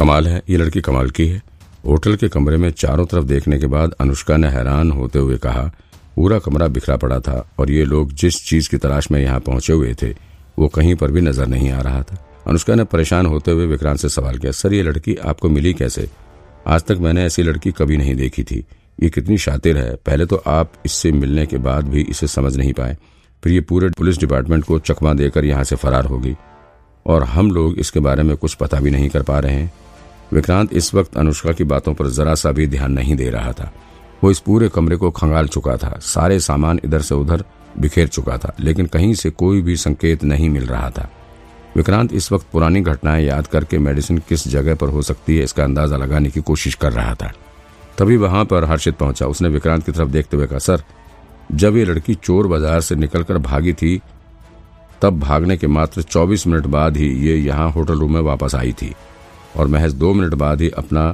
कमाल है, ये लड़की कमाल की है। होटल के कमरे में चारों तरफ़ देखने के बाद अनुष्का ने हैरान होते हुए कहा, पूरा कमरा बिखरा पड़ा था और ये लोग जिस चीज़ की तलाश में यहाँ पहुँचे हुए थे, वो कहीं पर भी नज़र नहीं आ रहा था। अनुष्का ने परेशान होते हुए विक्रांत से सवाल किया, सर, ये लड़की आपको मिली कैसे? आज तक मैंने ऐसी लड़की कभी नहीं देखी थी। ये कितनी शातिर है। पहले तो आप इससे मिलने के बाद भी इसे समझ नहीं पाए। फिर ये पूरे पुलिस डिपार्टमेंट को चकमा देकर यहाँ से फरार होगी और हम लोग इसके बारे में कुछ पता भी नहीं कर पा रहे हैं। विक्रांत इस वक्त अनुष्का की बातों पर जरा सा भी ध्यान नहीं दे रहा था। वो इस पूरे कमरे को खंगाल चुका था। सारे सामान इधर से उधर बिखेर चुका था, लेकिन कहीं से कोई भी संकेत नहीं मिल रहा था। विक्रांत इस वक्त पुरानी घटनाएँ याद करके मेडिसिन किस जगह पर हो सकती है इसका अंदाज़ा लगाने की कोशिश कर रहा था। तभी वहाँ पर हर्षित पहुँचा। उसने विक्रांत की तरफ़ देखते हुए कहा, सर, जब ये लड़की चोर बाज़ार से निकलकर भागी थी, तब भागने के मात्र 24 मिनट बाद ही ये यहाँ होटल रूम में वापस आई थी। और महज दो मिनट बाद ही अपना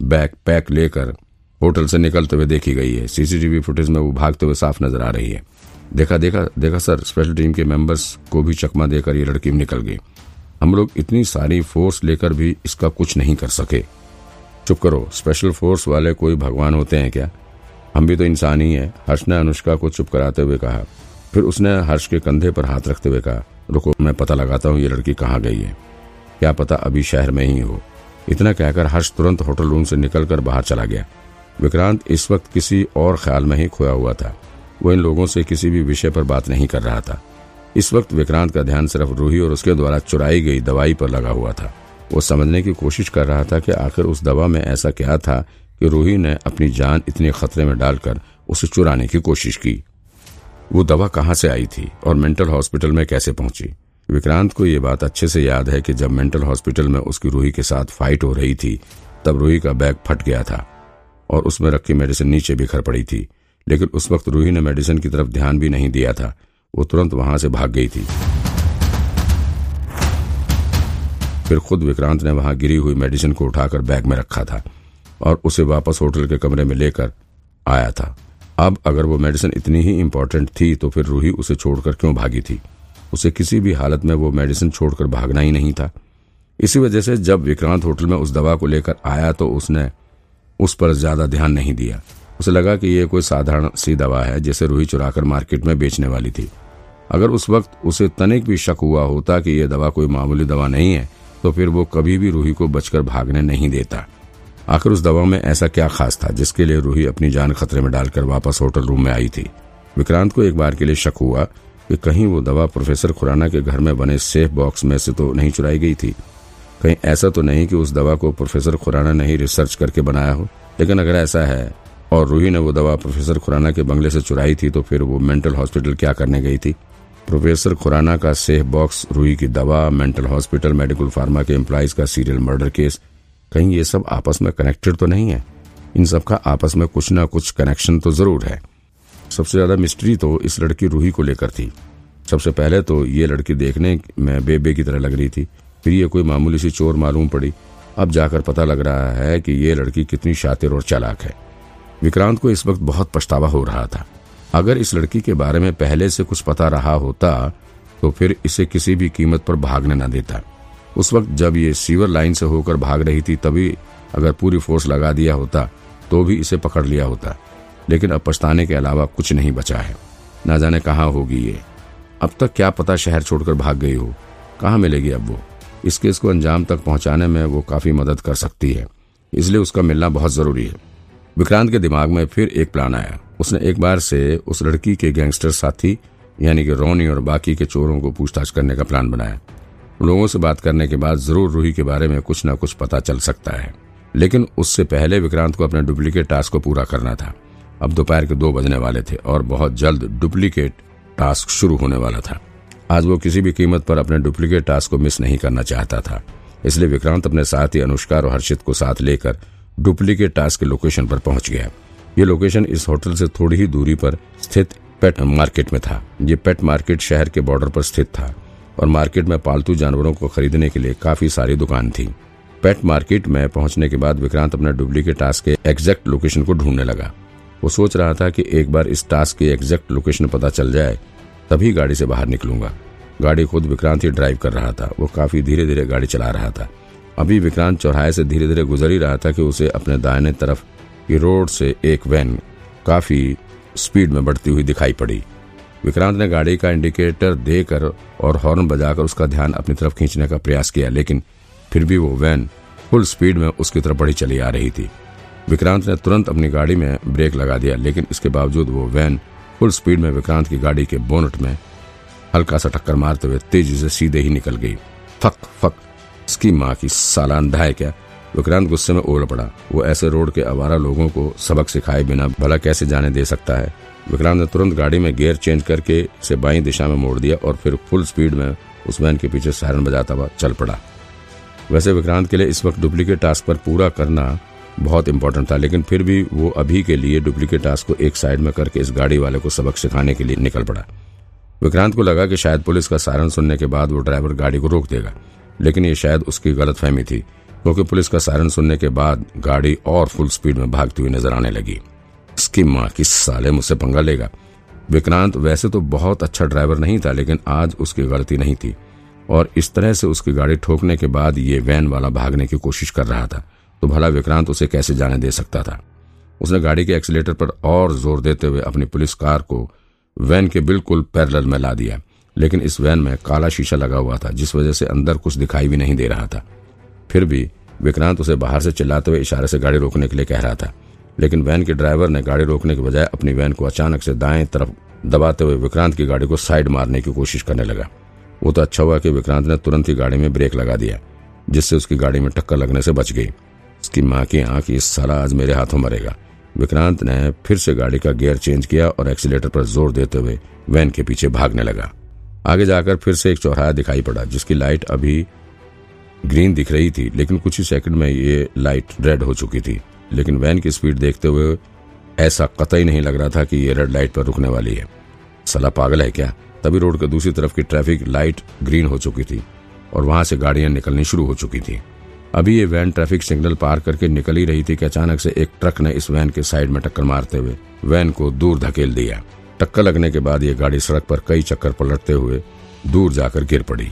बैग पैक लेकर होटल से निकलते हुए देखी गई है। सीसीटीवी फुटेज में वो भागते हुए साफ़ नज़र आ रही है। देखा देखा देखा सर स्पेशल टीम के मेंबर्स को भी चकमा देकर ये लड़की निकल गई। हम लोग इतनी सारी फोर्स लेकर भी इसका कुछ नहीं कर सके। चुप करो स्पेशल फोर्स वाले कोई भगवान होते हैं क्या? हम भी तो इंसान ही है, हर्ष ने अनुष्का को चुप कराते हुए कहा। फिर उसने हर्ष के कंधे पर हाथ रखते हुए कहा, रुको, मैं पता लगाता हूँ ये लड़की कहाँ गई है। क्या पता अभी शहर में ही हो। इतना कहकर हर्ष तुरंत होटल रूम से निकलकर बाहर चला गया। विक्रांत इस वक्त किसी और ख्याल में ही खोया हुआ था। वो इन लोगों से किसी भी विषय पर बात नहीं कर रहा था। इस वक्त विक्रांत का ध्यान सिर्फ़ रूही और उसके द्वारा चुराई गई दवाई पर लगा हुआ था। वो समझने की कोशिश कर रहा था कि आखिर उस दवा में ऐसा क्या था कि रूही ने अपनी जान इतने खतरे में डालकर उसे चुराने की कोशिश की। वो दवा कहाँ से आई थी और मेंटल हॉस्पिटल में कैसे पहुँची? विक्रांत को ये बात अच्छे से याद है कि जब मेंटल हॉस्पिटल में उसकी रूही के साथ फाइट हो रही थी, तब रूही का बैग फट गया था और उसमें रखी मेडिसिन नीचे बिखर पड़ी थी, लेकिन उस वक्त रूही ने मेडिसिन की तरफ़ ध्यान भी नहीं दिया था। वो तुरंत वहाँ से भाग गई थी। फिर खुद विक्रांत ने वहाँ गिरी हुई मेडिसिन को उठाकर बैग में रखा था और उसे वापस होटल के कमरे में लेकर आया था। अब अगर वो मेडिसिन इतनी ही इम्पोर्टेंट थी तो फिर रूही उसे छोड़कर क्यों भागी थी? उसे किसी भी हालत में वो मेडिसिन छोड़कर भागना ही नहीं था। इसी वजह से जब विक्रांत होटल में उस दवा को लेकर आया तो उसने उस पर ज़्यादा ध्यान नहीं दिया। उसे लगा कि यह कोई साधारण सी दवा है जिसे रूही चुराकर मार्केट में बेचने वाली थी। अगर उस वक्त उसे तनिक भी शक हुआ होता कि यह दवा कोई मामूली दवा नहीं है तो फिर वो कभी भी रूही को बचकर भागने नहीं देता। आखिर उस दवा में ऐसा क्या खास था जिसके लिए रूही अपनी जान खतरे में डालकर वापस होटल रूम में आई थी? विक्रांत को एक बार के लिए शक हुआ कि कहीं वो दवा प्रोफेसर खुराना के घर में बने सेफ़ बॉक्स में से तो नहीं चुराई गई थी। कहीं ऐसा तो नहीं कि उस दवा को प्रोफेसर खुराना ने ही रिसर्च करके बनाया हो। लेकिन अगर ऐसा है, और रूही ने वो दवा प्रोफेसर खुराना के बंगले से चुराई थी तो फिर वो मेंटल हॉस्पिटल क्या करने गई थी? प्रोफेसर खुराना का सेफ़ बॉक्स रूही की दवा मेंटल हॉस्पिटल मेडिकल फार्मा के एम्प्लॉज का सीरियल मर्डर केस कहीं ये सब आपस में कनेक्टेड तो नहीं है? इन सब का आपस में कुछ ना कुछ कनेक्शन तो ज़रूर है। सबसे ज़्यादा मिस्ट्री तो इस लड़की रूही को लेकर थी। सबसे पहले तो ये लड़की देखने में बेबे की तरह लग रही थी। फिर ये कोई मामूली सी चोर मालूम पड़ी। अब जाकर पता लग रहा है कि ये लड़की कितनी शातिर और चालाक है। विक्रांत को इस वक्त बहुत पछतावा हो रहा था। अगर इस लड़की के बारे में पहले से कुछ पता रहा होता तो फिर इसे किसी भी कीमत पर भागने न देता। उस वक्त जब ये सीवर लाइन से होकर भाग रही थी, तभी अगर पूरी फोर्स लगा दिया होता तो भी इसे पकड़ लिया होता। लेकिन अब पछताने के अलावा कुछ नहीं बचा है। ना जाने कहाँ होगी ये। अब तक क्या पता शहर छोड़कर भाग गई हो। कहाँ मिलेगी अब वो? इस केस को अंजाम तक पहुँचाने में वो काफ़ी मदद कर सकती है। इसलिए उसका मिलना बहुत ज़रूरी है। विक्रांत के दिमाग में फिर एक प्लान आया। उसने एक बार से उस लड़की के गैंगस्टर साथी, यानी कि रोनी और बाकी के चोरों को पूछताछ करने का प्लान बनाया। लोगों से बात करने के बाद ज़रूर रूही के बारे में कुछ न कुछ पता चल सकता है। लेकिन उससे पहले विक्रांत को अपने डुप्लीकेट टास्क को पूरा करना था। अब दोपहर के दो बजने वाले थे और बहुत जल्द डुप्लीकेट टास्क शुरू होने वाला था। आज वो किसी भी कीमत पर अपने डुप्लीकेट टास्क को मिस नहीं करना चाहता था। इसलिए विक्रांत अपने साथ ही अनुष्का और हर्षित को साथ लेकर डुप्लीकेट टास्क के लोकेशन पर पहुँच गया। ये लोकेशन इस होटल से थोड़ी ही दूरी पर स्थित पेट मार्केट में था। ये पेट मार्केट शहर के बॉर्डर पर स्थित था और मार्केट में पालतू जानवरों को खरीदने के लिए काफ़ी सारी दुकान थी। पेट मार्केट में पहुँचने के बाद विक्रांत अपने डुप्लीकेट टास्क के एग्जैक्ट लोकेशन को ढूँढने लगा। वो सोच रहा था कि एक बार इस टास्क की एग्जैक्ट लोकेशन पता चल जाए, तभी गाड़ी से बाहर निकलूँगा। गाड़ी खुद विक्रांत ही ड्राइव कर रहा था। वो काफ़ी धीरे धीरे गाड़ी चला रहा था। अभी विक्रांत चौराहे से धीरे धीरे गुजर ही रहा था कि उसे अपने दाहिने तरफ़ की रोड से एक वैन काफ़ी स्पीड में बढ़ती हुई दिखाई पड़ी। विक्रांत ने गाड़ी का इंडिकेटर देकर और हॉर्न बजाकर उसका ध्यान अपनी तरफ़ खींचने का प्रयास किया, लेकिन फिर भी वो वैन फुल स्पीड में उसकी तरफ़ बढ़ी चली आ रही थी। विक्रांत ने तुरंत अपनी गाड़ी में ब्रेक लगा दिया, लेकिन इसके बावजूद वो वैन फुल स्पीड में विक्रांत की गाड़ी के बोनट में हल्का सा टक्कर मारते हुए तेज़ी से सीधे ही निकल गई। फक फक, इसकी माँ की साला अंधा है क्या? विक्रांत गुस्से में ओढ़ पड़ा। वो ऐसे रोड के आवारा लोगों को सबक सिखाए बिना भला कैसे जाने दे सकता है? विक्रांत ने तुरंत गाड़ी में गियर चेंज करके इसे बाई दिशा में मोड़ दिया और फिर फुल स्पीड में उस वैन के पीछे सायरन बजाता हुआ चल पड़ा। वैसे विक्रांत के लिए इस वक्त डुप्लीकेट टास्क पर पूरा करना बहुत इंपॉर्टेंट था, लेकिन फिर भी वो अभी के लिए डुप्लीकेट टास्क को एक साइड में करके इस गाड़ी वाले को सबक सिखाने के लिए निकल पड़ा। विक्रांत को लगा कि शायद पुलिस का सायरन सुनने के बाद वो ड्राइवर गाड़ी को रोक देगा, लेकिन ये शायद उसकी गलत फहमी थी, क्योंकि पुलिस का सायरन सुनने के बाद गाड़ी और फुल स्पीड में भागती हुई नज़र आने लगी। इसकी माँ की साले मुझसे पंगा लेगा? विक्रांत वैसे तो बहुत अच्छा ड्राइवर नहीं था, लेकिन आज उसकी गलती नहीं थी, और इस तरह से उसकी गाड़ी ठोकने के बाद ये वैन वाला भागने की कोशिश कर रहा था। तो भला विक्रांत उसे कैसे जाने दे सकता था? उसने गाड़ी के एक्सीटर पर और ज़ोर देते हुए अपनी पुलिस कार को वैन के बिल्कुल पैरल में ला दिया। लेकिन इस वैन में काला शीशा लगा हुआ था, जिस वजह से अंदर कुछ दिखाई भी नहीं दे रहा था। फिर भी विक्रांत उसे बाहर से चिल्लाते हुए इशारे से गाड़ी रोकने के लिए कह रहा था। लेकिन वैन के ड्राइवर ने गाड़ी रोकने के बजाय अपनी वैन को अचानक से दाएँ तरफ़ दबाते हुए विक्रांत की गाड़ी को साइड मारने की कोशिश करने लगा। वो तो अच्छा हुआ कि विक्रांत ने तुरंत ही गाड़ी में ब्रेक लगा दिया, जिससे उसकी गाड़ी में टक्कर लगने से बच गई। उसकी माँ की आँख इस सारा आज मेरे हाथों मरेगा। विक्रांत ने फिर से गाड़ी का गियर चेंज किया और एक्सीटर पर ज़ोर देते हुए वैन के पीछे भागने लगा। आगे जाकर फिर से एक चौराहा दिखाई पड़ा, जिसकी लाइट अभी ग्रीन दिख रही थी, लेकिन कुछ ही सेकंड में ये लाइट रेड हो चुकी थी। लेकिन वैन की स्पीड देखते हुए ऐसा कतई नहीं लग रहा था कि ये रेड लाइट पर रुकने वाली है। सला पागल है क्या? तभी रोड के दूसरी तरफ़ की ट्रैफ़िक लाइट ग्रीन हो चुकी थी और वहाँ से गाड़ियाँ निकलनी शुरू हो चुकी थी। अभी ये वैन ट्रैफ़िक सिग्नल पार करके निकल ही रही थी कि अचानक से एक ट्रक ने इस वैन के साइड में टक्कर मारते हुए वैन को दूर धकेल दिया। टक्कर लगने के बाद ये गाड़ी सड़क पर कई चक्कर पलटते हुए दूर जाकर गिर पड़ी।